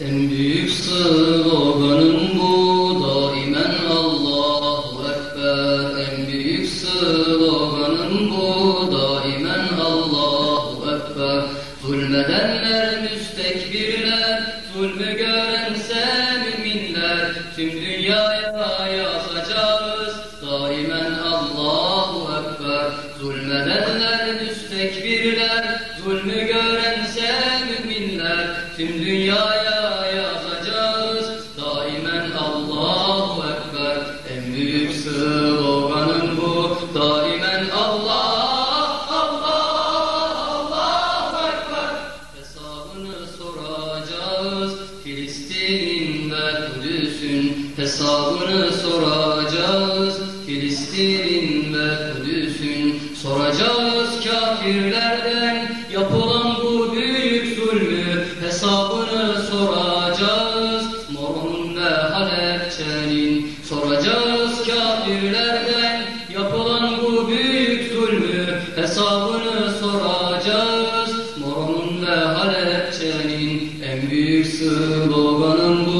En büyük sloganım bu daimen Allahu Ekber. En büyük sloganım bu daimen Allahu Ekber. Zulmedenler müstekbirler Zulmü görense müminler. Tüm dünyaya yazacağız Daimen Allahu Ekber. Zulmedenler müstekbirler Zulmü görense müminler. Tüm dünyaya büyük sloganım bu Daimen Allah Allah Allahu Ekber. Hesabını soracağız Filistin'in ve Kudüs'ün. Hesabını soracağız Filistin'in ve Kudüs'ün. Soracağız kafirlerden Yapılan bu büyük zulmü. Hesabını soracağız Mor'un ve Halepçe'nin. Soracağız Soracağız. Mor'un ve Halepçe'nin En büyük sloganı